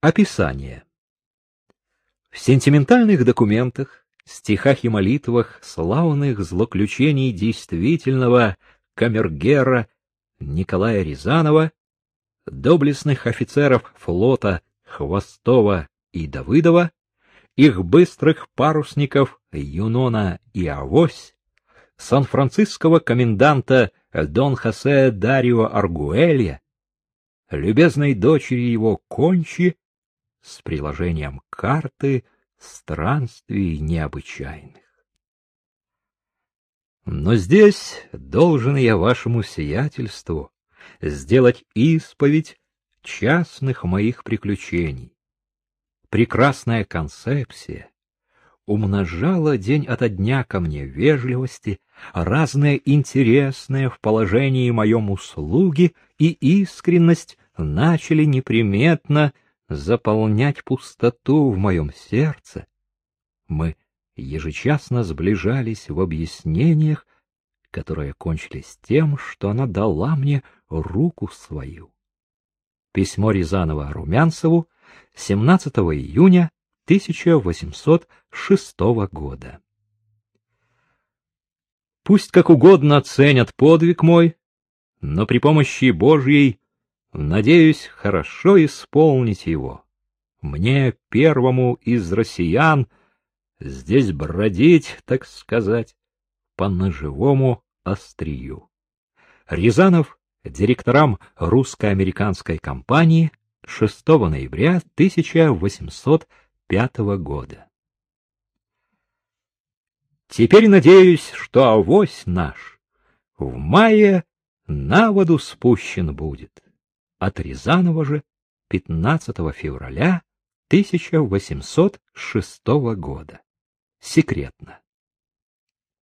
Описание. В сентиментальных документах, стихах и молитвах славных злоключений действительного камергера Николая Рязанова, доблестных офицеров флота Хвостова и Давыдова, их быстрых парусников Юнона и Авось, сан-франциского коменданта Дон Хосе Дарио Аргуэлья, любезной дочери его Кончи с приложением карты странствий необычайных. Но здесь должен я вашему сиятельству сделать исповедь частных моих приключений. Прекрасная концепция умножала день ото дня ко мне вежливости, разное интересное в положении моем услуги и искренность начали неприметно заполнять пустоту в моем сердце. Мы ежечасно сближались в объяснениях, которые кончились тем, что она дала мне руку свою. Письмо Рязанова Румянцеву 17 июня 1806 года. Пусть как угодно ценят подвиг мой, но при помощи Божьей надеюсь хорошо исполнить его. Мне, первому из россиян, здесь бродить, так сказать, по ножевому острию. Рязанов директорам русско-американской компании 6 ноября 1805 года. Теперь надеюсь, что авось наш в мае на воду спущен будет. От Рязанова же 15 февраля 1806 года. Секретно.